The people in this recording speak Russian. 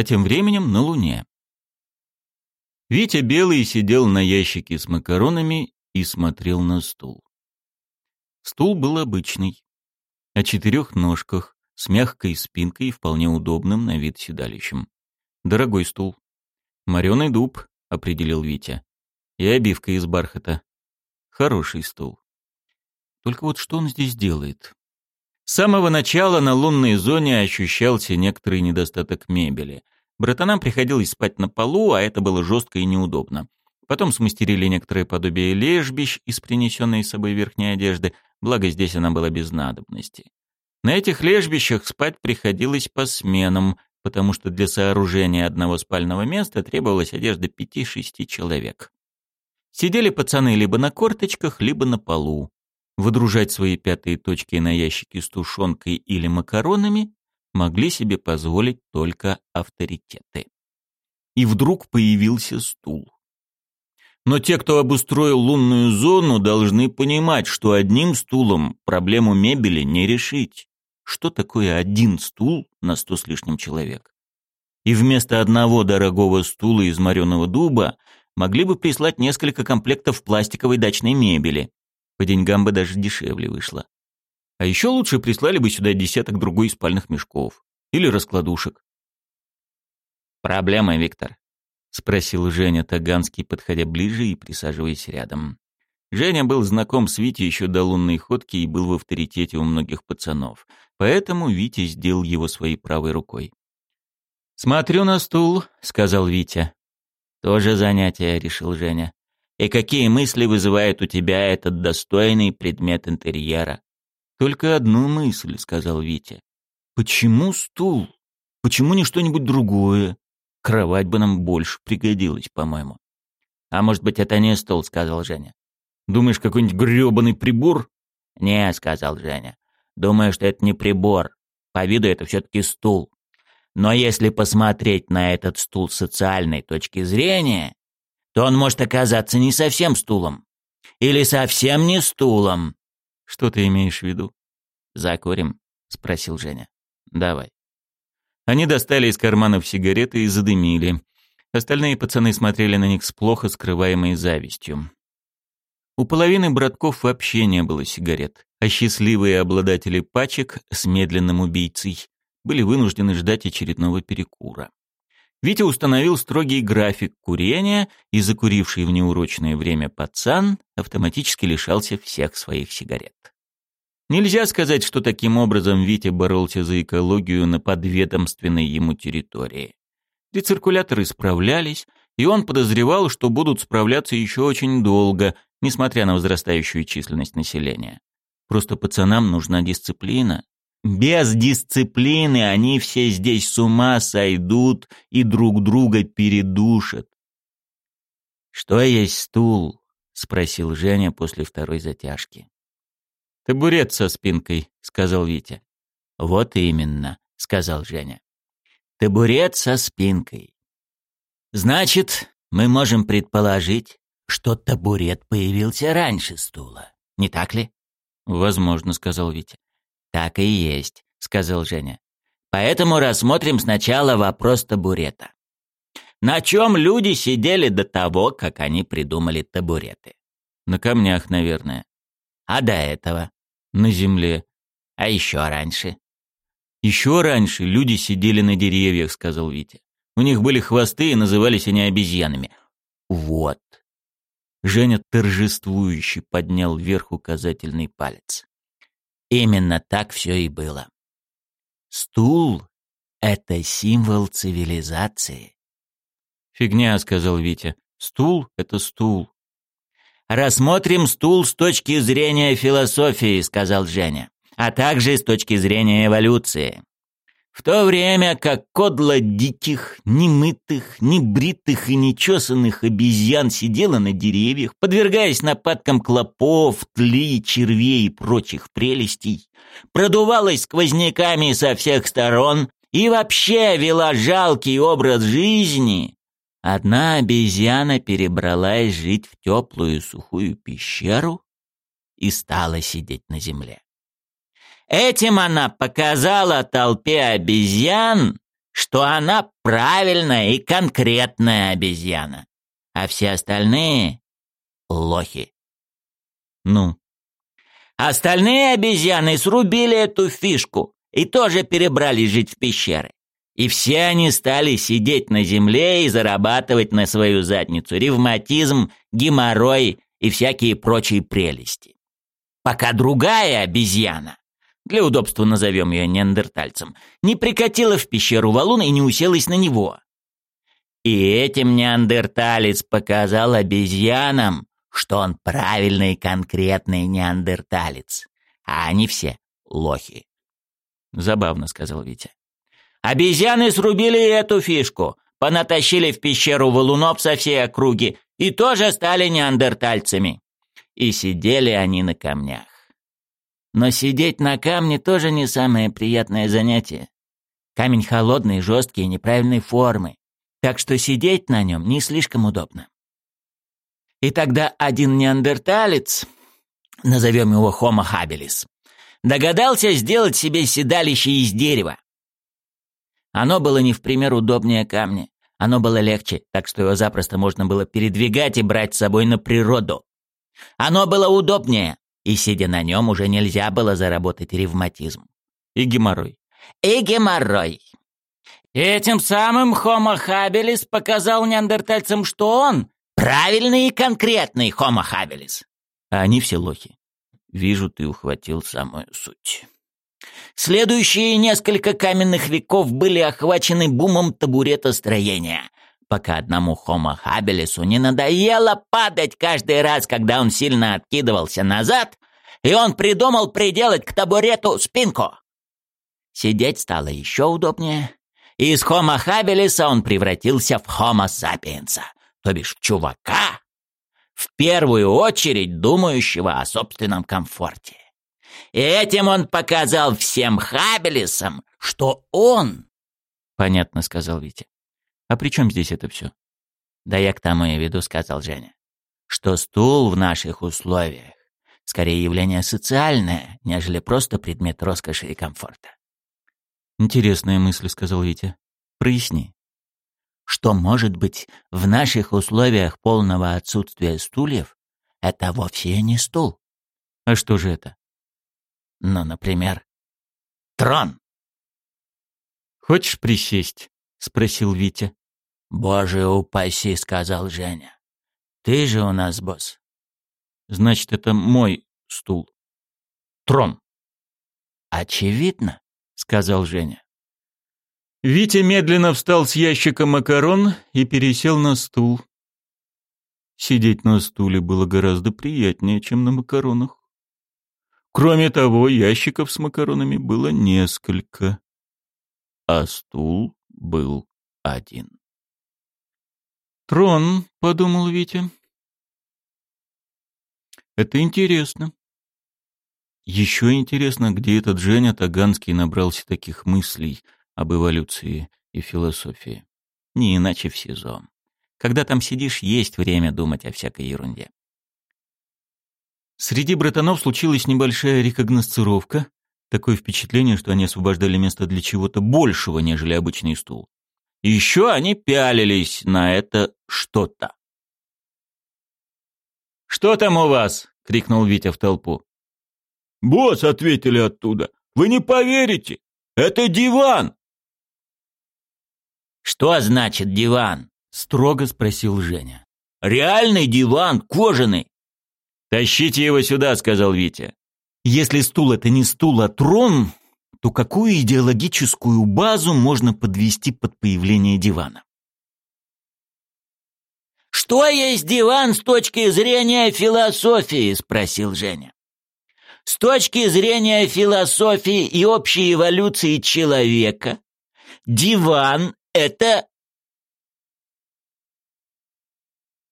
А тем временем на Луне. Витя Белый сидел на ящике с макаронами и смотрел на стул. Стул был обычный, о четырех ножках, с мягкой спинкой и вполне удобным на вид седалищем. Дорогой стул. «Мореный дуб», — определил Витя. «И обивка из бархата. Хороший стул. Только вот что он здесь делает?» С самого начала на лунной зоне ощущался некоторый недостаток мебели. Братанам приходилось спать на полу, а это было жестко и неудобно. Потом смастерили некоторое подобие лежбищ из принесенной с собой верхней одежды, благо здесь она была без надобности. На этих лежбищах спать приходилось по сменам, потому что для сооружения одного спального места требовалась одежда пяти-шести человек. Сидели пацаны либо на корточках, либо на полу. Выдружать свои пятые точки на ящике с тушенкой или макаронами могли себе позволить только авторитеты. И вдруг появился стул. Но те, кто обустроил лунную зону, должны понимать, что одним стулом проблему мебели не решить. Что такое один стул на сто с лишним человек? И вместо одного дорогого стула из мореного дуба могли бы прислать несколько комплектов пластиковой дачной мебели. По деньгам бы даже дешевле вышло. А еще лучше прислали бы сюда десяток другой спальных мешков. Или раскладушек. «Проблема, Виктор?» — спросил Женя Таганский, подходя ближе и присаживаясь рядом. Женя был знаком с Витей еще до лунной ходки и был в авторитете у многих пацанов. Поэтому Витя сделал его своей правой рукой. «Смотрю на стул», — сказал Витя. «Тоже занятие», — решил Женя. «И какие мысли вызывает у тебя этот достойный предмет интерьера?» «Только одну мысль», — сказал Витя. «Почему стул? Почему не что-нибудь другое? Кровать бы нам больше пригодилась, по-моему». «А может быть, это не стул», — сказал Женя. «Думаешь, какой-нибудь грёбаный прибор?» «Не», — сказал Женя. «Думаю, что это не прибор. По виду это все-таки стул. Но если посмотреть на этот стул с социальной точки зрения, то он может оказаться не совсем стулом. Или совсем не стулом. Что ты имеешь в виду? Закурим? Спросил Женя. Давай. Они достали из карманов сигареты и задымили. Остальные пацаны смотрели на них с плохо скрываемой завистью. У половины братков вообще не было сигарет, а счастливые обладатели пачек с медленным убийцей были вынуждены ждать очередного перекура. Витя установил строгий график курения, и закуривший в неурочное время пацан автоматически лишался всех своих сигарет. Нельзя сказать, что таким образом Витя боролся за экологию на подведомственной ему территории. Рециркуляторы справлялись, и он подозревал, что будут справляться еще очень долго, несмотря на возрастающую численность населения. Просто пацанам нужна дисциплина, без дисциплины они все здесь с ума сойдут и друг друга передушат. «Что есть стул?» — спросил Женя после второй затяжки. «Табурет со спинкой», — сказал Витя. «Вот именно», — сказал Женя. «Табурет со спинкой. Значит, мы можем предположить, что табурет появился раньше стула, не так ли?» «Возможно», — сказал Витя. «Так и есть», — сказал Женя. «Поэтому рассмотрим сначала вопрос табурета. На чем люди сидели до того, как они придумали табуреты? На камнях, наверное. А до этого? На земле. А еще раньше? Еще раньше люди сидели на деревьях, сказал Витя. У них были хвосты и назывались они обезьянами. Вот. Женя торжествующе поднял вверх указательный палец. Именно так все и было. Стул — это символ цивилизации. «Фигня», — сказал Витя. «Стул — это стул». «Рассмотрим стул с точки зрения философии», — сказал Женя, «а также с точки зрения эволюции. В то время как кодло диких, немытых, небритых и нечесанных обезьян сидела на деревьях, подвергаясь нападкам клопов, тли, червей и прочих прелестей, продувалась сквозняками со всех сторон и вообще вела жалкий образ жизни, одна обезьяна перебралась жить в теплую сухую пещеру и стала сидеть на земле. Этим она показала толпе обезьян, что она правильная и конкретная обезьяна, а все остальные — лохи. Ну? Остальные обезьяны срубили эту фишку и тоже перебрались жить в пещеры. И все они стали сидеть на земле и зарабатывать на свою задницу ревматизм, геморрой и всякие прочие прелести. Пока другая обезьяна, для удобства назовем ее неандертальцем, не прикатила в пещеру валун и не уселась на него. И этим неандерталец показал обезьянам, что он правильный конкретный неандерталец, а они все лохи. Забавно, сказал Витя. Обезьяны срубили эту фишку, понатащили в пещеру валунов со всей округи и тоже стали неандертальцами. И сидели они на камнях. Но сидеть на камне тоже не самое приятное занятие. Камень холодный, жесткий и неправильной формы, так что сидеть на нем не слишком удобно. И тогда один неандерталец, назовем его Homo habilis, догадался сделать себе седалище из дерева. Оно было не в пример удобнее камня. Оно было легче, так что его запросто можно было передвигать и брать с собой на природу. Оно было удобнее, и, сидя на нем, уже нельзя было заработать ревматизм. И геморрой. И геморрой. Этим самым Homo habilis показал неандертальцам, что он правильный и конкретный Homo habilis. А они все лохи. Вижу, ты ухватил самую суть. Следующие несколько каменных веков были охвачены бумом табуретостроения, пока одному Homo habilisу не надоело падать каждый раз, когда он сильно откидывался назад, и он придумал приделать к табурету спинку. Сидеть стало еще удобнее, и из Homo habilis он превратился в Homo sapiens, то бишь в чувака, в первую очередь думающего о собственном комфорте. И этим он показал всем Хабелисам, что он... Понятно, сказал Витя. А при чем здесь это все? Да я к тому и веду, сказал Женя. Что стул в наших условиях скорее явление социальное, нежели просто предмет роскоши и комфорта. Интересная мысль, сказал Витя. Проясни. Что может быть в наших условиях полного отсутствия стульев, это вовсе не стул. А что же это? Ну, например, трон. «Хочешь присесть?» — спросил Витя. «Боже упаси», — сказал Женя. «Ты же у нас босс». «Значит, это мой стул. Трон». «Очевидно», — сказал Женя. Витя медленно встал с ящика макарон и пересел на стул. Сидеть на стуле было гораздо приятнее, чем на макаронах. Кроме того, ящиков с макаронами было несколько, а стул был один. «Трон», — подумал Витя. «Это интересно. Еще интересно, где этот Женя Таганский набрался таких мыслей об эволюции и философии. Не иначе в СИЗО. Когда там сидишь, есть время думать о всякой ерунде. Среди братанов случилась небольшая рекогносцировка. Такое впечатление, что они освобождали место для чего-то большего, нежели обычный стул. И еще они пялились на это что-то. «Что там у вас?» — крикнул Витя в толпу. «Босс», — ответили оттуда, — «вы не поверите, это диван!» «Что значит диван?» — строго спросил Женя. «Реальный диван, кожаный. «Тащите его сюда», — сказал Витя. «Если стул — это не стул, а трон, то какую идеологическую базу можно подвести под появление дивана?» «Что есть диван с точки зрения философии?» — спросил Женя. «С точки зрения философии и общей эволюции человека, диван — это